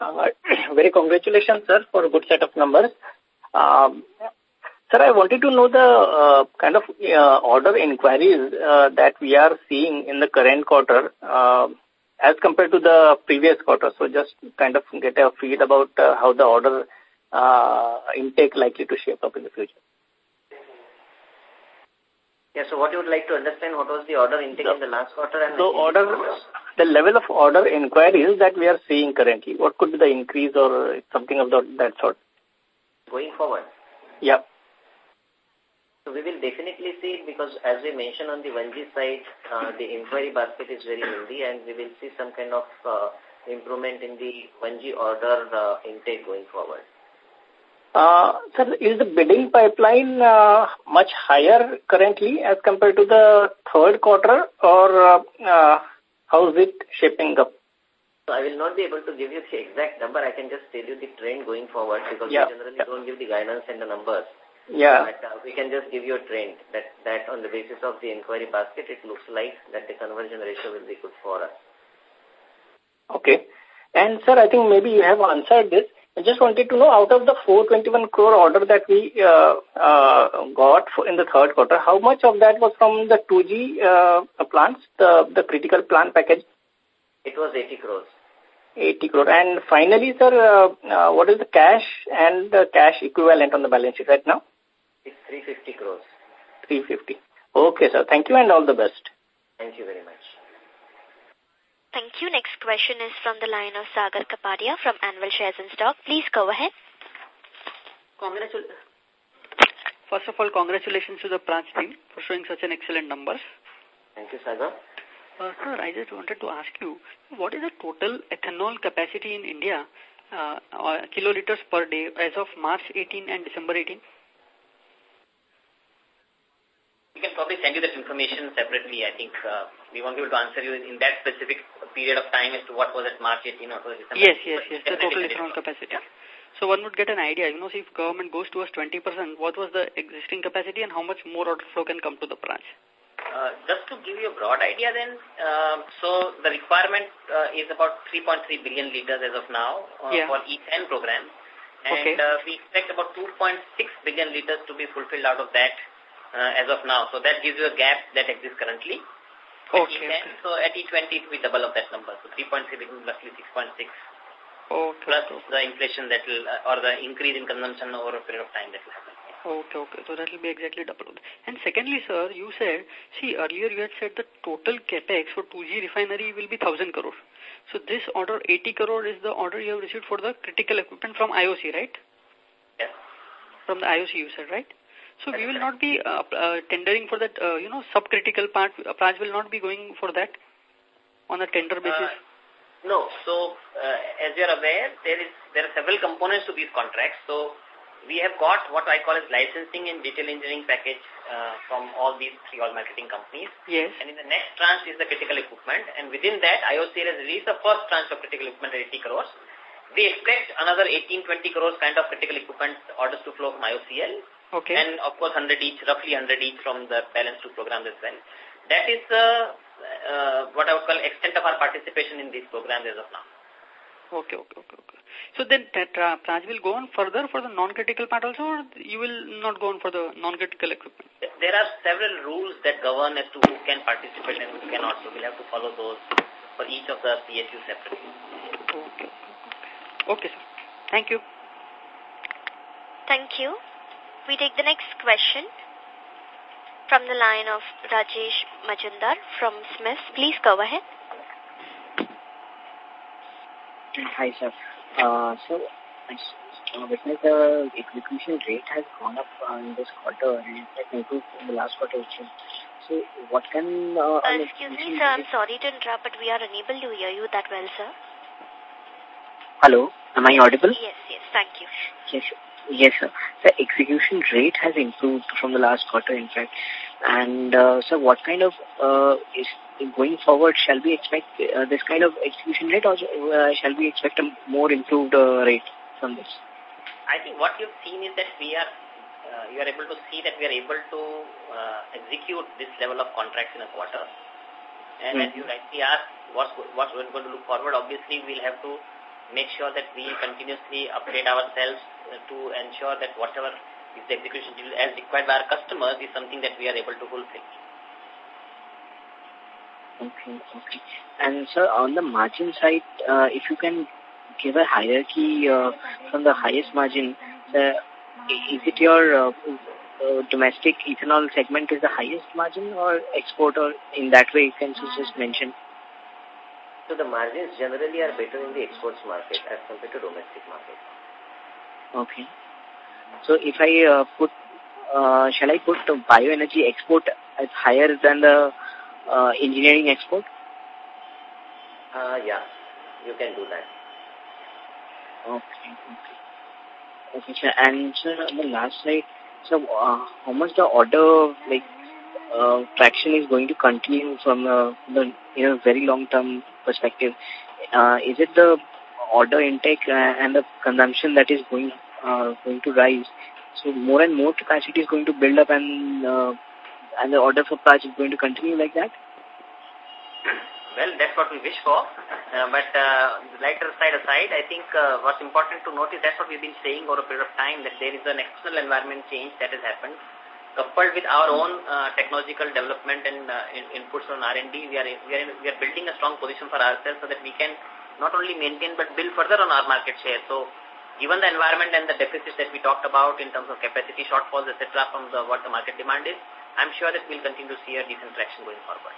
Uh, very congratulations, sir, for a good set of numbers. Um, sir, I wanted to know the uh, kind of uh, order inquiries uh, that we are seeing in the current quarter uh, as compared to the previous quarter. So just kind of get a feel about uh, how the order uh, intake likely to shape up in the future. Yeah, so what you would like to understand, what was the order intake in the last quarter? and The order, the level of order inquiries that we are seeing currently, what could be the increase or something of the, that sort? Going forward. Yeah. So we will definitely see it because as we mentioned on the 1G side, uh, the inquiry basket is very healthy and we will see some kind of uh, improvement in the 1G order uh, intake going forward. Uh, sir, is the bidding pipeline uh, much higher currently as compared to the third quarter or uh, uh, how is it shaping up? So I will not be able to give you the exact number. I can just tell you the trend going forward because Yeah. we generally don't give the guidance and the numbers. Yeah. But uh, we can just give you a trend that, that on the basis of the inquiry basket, it looks like that the conversion ratio will be good for us. Okay. And sir, I think maybe you have answered this. I just wanted to know out of the 421 crore order that we uh, uh, got for in the third quarter, how much of that was from the 2G uh, plants, the, the critical plant package? It was 80 crores. 80 crore. And finally, sir, uh, uh, what is the cash and the cash equivalent on the balance sheet right now? It's 350 crores. 350. Okay, sir. Thank you and all the best. Thank you very much. Thank you. Next question is from the line of Sagar Kapadia from Annual Shares and Stock. Please go ahead. Congratulations. First of all, congratulations to the Praj team for showing such an excellent numbers. Thank you, Sagar. Uh, sir, I just wanted to ask you, what is the total ethanol capacity in India, uh, uh, kiloliters per day as of March 18 and December 18? We can probably send you that information separately. I think uh, we won't be able to answer you in that specific period of time as to what was at March 18 or what was December. Yes, yes, yes, the total ethanol capacity. So one would get an idea, you know, see if government goes towards 20%, what was the existing capacity and how much more order flow can come to the Praj? Uh, just to give you a broad idea then, um, so the requirement uh, is about 3.3 billion liters as of now uh, Yeah. for E10 program. And Okay. uh, we expect about 2.6 billion liters to be fulfilled out of that uh, as of now. So that gives you a gap that exists currently. Okay. okay. So at E20, it will be double of that number. So 3.3 becomes roughly 6.6. Okay. Plus okay. the inflation that will, uh, or the increase in consumption over a period of time that will happen. Okay, okay. So that will be exactly double. And secondly, sir, you said, see, earlier you had said the total capex for 2G refinery will be 1,000 crore. So this order, 80 crore, is the order you have received for the critical equipment from IOC, right? Yes. From the IOC, you said, right? So we will not be uh, uh, tendering for that, uh, you know, subcritical part. Praj will not be going for that on a tender basis. Uh, no. So uh, as you are aware, there is there are several components to these contracts. So we have got what I call as licensing and detail engineering package uh, from all these three oil marketing companies. Yes. And in the next tranche is the critical equipment. And within that, IOC has released the first tranche of critical equipment at 80 crores. We expect another 18, 20 crores kind of critical equipment orders to flow from IOCL. Okay. And of course, 100 each, roughly 100 each from the balance to programs as well. That is uh, uh, what I would call extent of our participation in these programs as of now. Okay, okay, okay, okay. So then Praj will go on further for the non-critical part also or you will not go on for the non-critical equipment? There are several rules that govern as to who can participate and who cannot. So we'll have to follow those for each of the PSUs separately. Okay, okay, okay. Okay, sir. Thank you. Thank you. We take the next question from the line of Rajesh Majumdar from SMIFS. Please go ahead. Hi, sir. Uh, so, uh, witness the execution rate has gone up uh, in this quarter and in fact improved in the last quarter also. So, what can... Uh, uh, excuse me, sir. I'm sorry to interrupt, but we are unable to hear you that well, sir. Hello. Am I audible? Yes, yes. Thank you. Yes, yes, sir. The execution rate has improved from the last quarter, in fact. And, uh, so what kind of uh, is going forward, shall we expect uh, this kind of execution rate or uh, shall we expect a more improved uh, rate from this? I think what you've seen is that we are, uh, you are able to see that we are able to uh, execute this level of contracts in a quarter. And mm -hmm. as you rightly asked, what's, what's we're going to look forward, obviously we'll have to make sure that we continuously upgrade ourselves uh, to ensure that whatever is the execution as required by our customers is something that we are able to fulfill. Okay, okay. And sir, on the margin side, uh, if you can give a hierarchy uh, from the highest margin, uh, is it your uh, uh, domestic ethanol segment is the highest margin or export or in that way you can just mention? So the margins generally are better in the exports market as compared to domestic market. Okay. So if I uh, put, uh, shall I put the bioenergy export as higher than the uh, engineering export? Uh, yeah, you can do that. Okay, okay. Okay, sir. And sir, on the last slide, so uh, how much the order, like, uh, traction is going to continue from uh, the you know very long term perspective? Uh, is it the order intake and the consumption that is going uh, going to rise? So more and more capacity is going to build up and uh, and the order for Praj is going to continue like that? Well, that's what we wish for. Uh, but uh, lighter side aside, I think uh, what's important to note is that's what we've been saying over a period of time, that there is an external environment change that has happened. Coupled with our own uh, technological development and uh, in, inputs on R&D, we are, we, are we are building a strong position for ourselves so that we can not only maintain but build further on our market share. So given the environment and the deficits that we talked about in terms of capacity shortfalls, etc., from the, what the market demand is, I'm sure that we'll continue to see a decent traction going forward.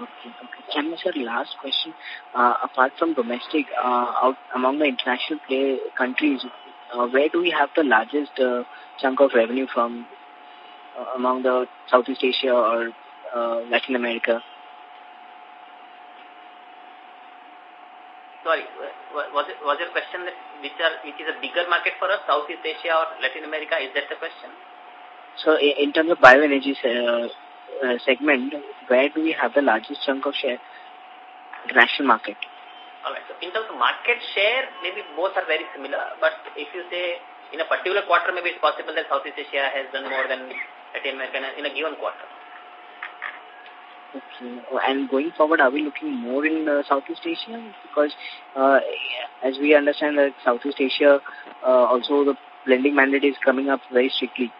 Okay, okay. And sir, last question. Uh, apart from domestic, uh, out among the international play countries, uh, where do we have the largest uh, chunk of revenue from uh, among the Southeast Asia or uh, Latin America? Sorry, was it was your question that which are which is a bigger market for us, Southeast Asia or Latin America? Is that the question? So in terms of bioenergy uh, uh, segment, where do we have the largest chunk of share? International market. All right. So in terms of market share, maybe both are very similar. But if you say in a particular quarter, maybe it's possible that Southeast Asia has done more than Latin America in a given quarter. Okay. And going forward, are we looking more in uh, Southeast Asia? Because uh, as we understand that Southeast Asia, uh, also the blending mandate is coming up very strictly.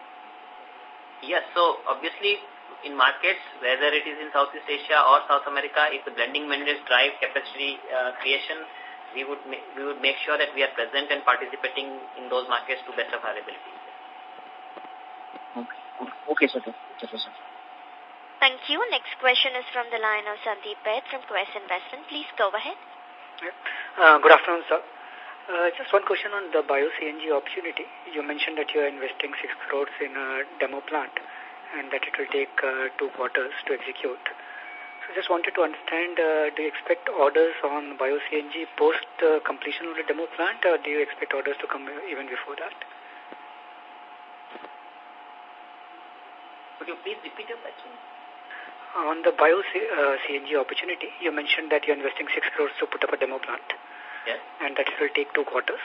Yes, so obviously in markets, whether it is in Southeast Asia or South America, if the blending vendors drive capacity uh, creation, we would we would make sure that we are present and participating in those markets to best of our ability. Okay, okay sir. Okay, sir. Thank you. Next question is from the line of Sandeep Peth from Quest Investment. Please go ahead. Uh, good afternoon, sir. Uh, just one question on the bio-CNG opportunity. You mentioned that you are investing 6 crores in a demo plant and that it will take uh, two quarters to execute. So just wanted to understand, uh, do you expect orders on bio-CNG post uh, completion of the demo plant or do you expect orders to come even before that? Could you please repeat your question? On the bio-CNG uh, opportunity, you mentioned that you're investing 6 crores to put up a demo plant. Yes. And that it will take two quarters.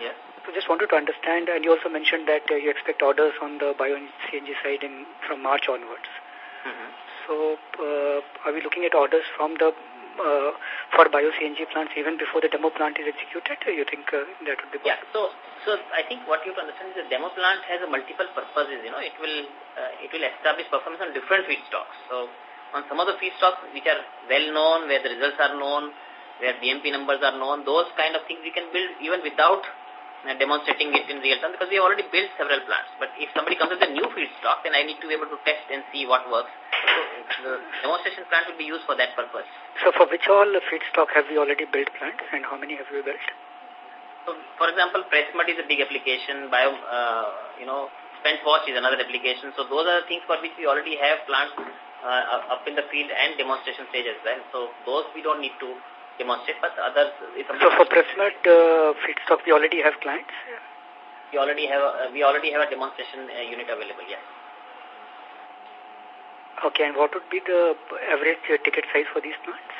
Yes. So just wanted to understand, and you also mentioned that uh, you expect orders on the bio-CNG side in, from March onwards. Mm -hmm. So uh, are we looking at orders from the uh, for bio-CNG plants even before the demo plant is executed? You think uh, that would be possible? Yeah, so, so I think what you have to understand is the demo plant has a multiple purposes, you know, it will, uh, it will establish performance on different feedstocks. So on some of the feedstocks which are well known, where the results are known, where BMP numbers are known, those kind of things we can build even without demonstrating it in real time because we have already built several plants. But if somebody comes with a new feedstock, then I need to be able to test and see what works. So the demonstration plant will be used for that purpose. So for which all the feedstock have we already built plants and how many have we built? So for example, press mud is a big application. Bio, uh, you know, spent wash is another application. So those are the things for which we already have plants uh, up in the field and demonstration stage as well. So those we don't need to demonstrate, but others... So for press mud uh, feedstock, we already have clients? We already have a, we already have a demonstration uh, unit available, yes. Okay, and what would be the average uh, ticket size for these plants?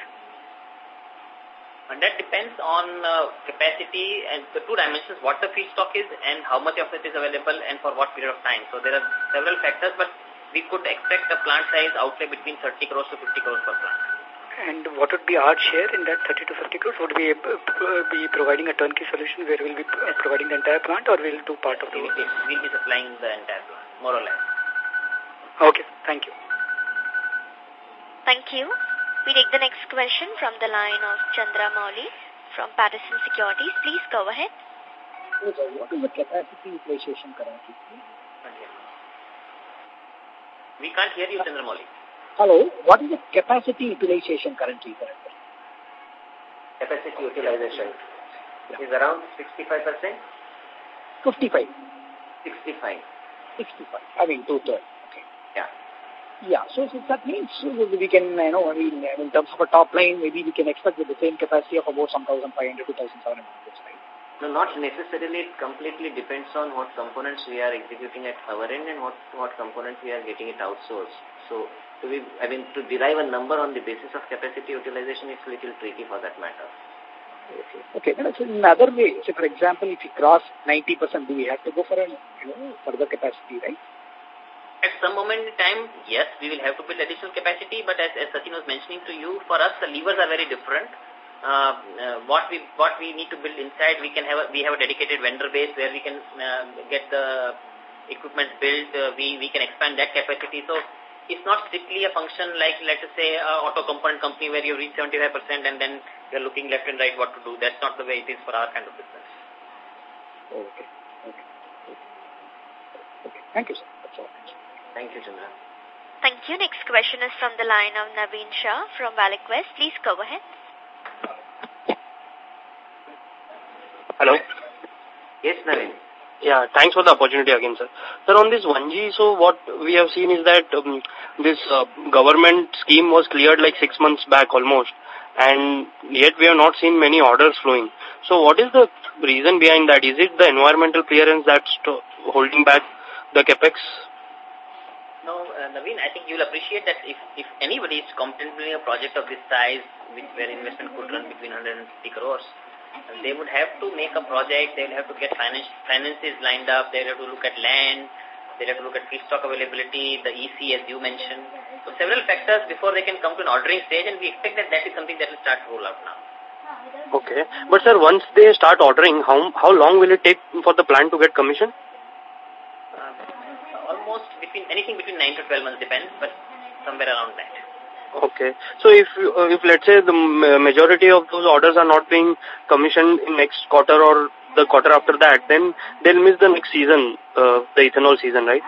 And that depends on uh, capacity and the two dimensions, what the feedstock is and how much of it is available and for what period of time. So there are several factors, but we could expect a plant size outlay between 30 crores to 50 crores per plant. And what would be our share in that 30 to 50 crores? Would we uh, be providing a turnkey solution where we'll be uh, providing the entire plant or we'll do part of the we'll be, we'll be supplying the entire plant, more or less. Okay, thank you. Thank you. We take the next question from the line of Chandra Mauli from Paterson Securities. Please go ahead. What is the capacity utilization currently? We can't hear you, Chandra Mauli. Hello, what is the capacity utilization currently? Capacity utilization yeah. is around 65%? 55. 65. 65. I mean, total. Okay. Yeah. Yeah, so, so that means we can, you know, I mean, in terms of a top line, maybe we can expect with the same capacity of about some 1,500 to 1,700, right? No, not necessarily. It completely depends on what components we are executing at our end and what, what components we are getting it outsourced. So to be, I mean, to derive a number on the basis of capacity utilization is a little tricky for that matter. Okay. Okay. So in another way, so for example, if we cross 90%, do we have to go for a you know, further capacity, right? At some moment in time, yes, we will have to build additional capacity, but as, as Sachin was mentioning to you, for us the levers are very different. Uh, uh, what we what we need to build inside, we can have a, we have a dedicated vendor base where we can uh, get the equipment built. Uh, we we can expand that capacity. So it's not strictly a function like, let's say, a auto component company where you reach 75% and then you're looking left and right what to do. That's not the way it is for our kind of business. Okay. Okay. Okay. Thank you, sir. That's all. Thank you, Chandra. Thank you. Next question is from the line of Naveen Shah from ValueQuest. Please go ahead. Hello. Yes, Naveen. Yeah, thanks for the opportunity again, sir. Sir, on this 1G, so what we have seen is that um, this uh, government scheme was cleared like six months back almost, and yet we have not seen many orders flowing. So what is the reason behind that? Is it the environmental clearance that's holding back the capex? No, uh, Naveen, I think you'll appreciate that if, if anybody is contemplating a project of this size, which, where investment could run between 150 crores, they would have to make a project, they will have to get finance, finances lined up, they will have to look at land, they will have to look at feedstock availability, the EC as you mentioned. So several factors before they can come to an ordering stage and we expect that that is something that will start to roll out now. Okay. But sir, once they start ordering, how, how long will it take for the plant to get commissioned? Uh, almost between between anything between 9 to 12 months depends, but somewhere around that. Okay. So if uh, if let's say the majority of those orders are not being commissioned in next quarter or the quarter after that, then they'll miss the next season, uh, the ethanol season, right?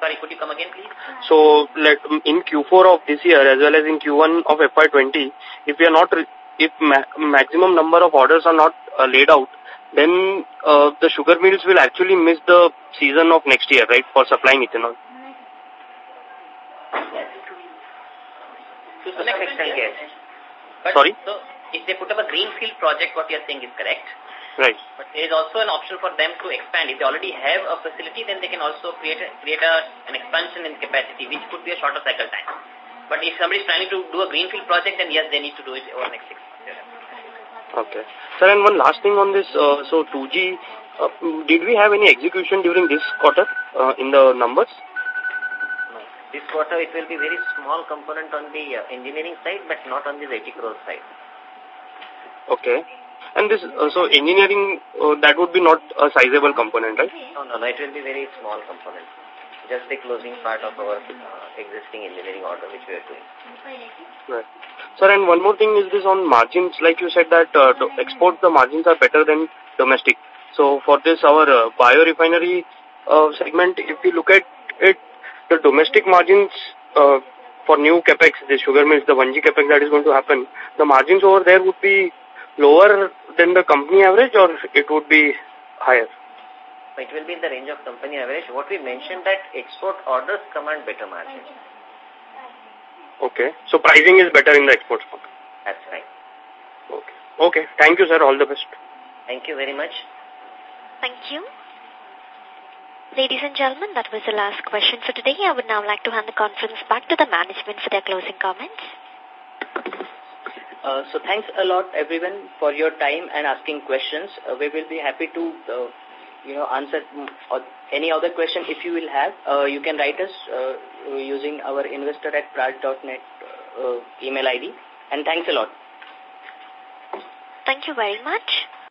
Sorry, could you come again, please? So let in Q4 of this year as well as in Q1 of FY20, if we are not if ma maximum number of orders are not uh, laid out, then uh, the sugar mills will actually miss the season of next year, right, for supplying ethanol. To some extent, yes. But Sorry? So, if they put up a greenfield project, what you are saying is correct. Right. But there is also an option for them to expand. If they already have a facility, then they can also create a, create a, an expansion in capacity, which could be a shorter cycle time. But if somebody is planning to do a greenfield project, then yes, they need to do it over the next six months. Okay. Sir, and one last thing on this. Uh, so 2G, uh, did we have any execution during this quarter uh, in the numbers? This quarter it will be very small component on the uh, engineering side, but not on the 80 crore side. Okay. And this, uh, so engineering, uh, that would be not a sizable component, right? No, no, no, it will be very small component. Just the closing part of our uh, existing engineering order which we are doing. Right. Sir, and one more thing is this on margins. Like you said that uh, export, the margins are better than domestic. So for this, our uh, biorefinery uh, segment, if we look at it, the domestic margins uh, for new capex, the sugar mills, the 1G capex that is going to happen, the margins over there would be lower than the company average or it would be higher? It will be in the range of company average. What we mentioned that export orders command better margins. Okay. So pricing is better in the export market. That's right. Okay. Okay. Thank you, sir. All the best. Thank you very much. Thank you. Ladies and gentlemen, that was the last question for today. I would now like to hand the conference back to the management for their closing comments. Uh, so thanks a lot everyone for your time and asking questions. Uh, we will be happy to uh, you know answer any other question if you will have. Uh, you can write us uh, using our investor at praj.net uh, email ID. And thanks a lot. Thank you very much.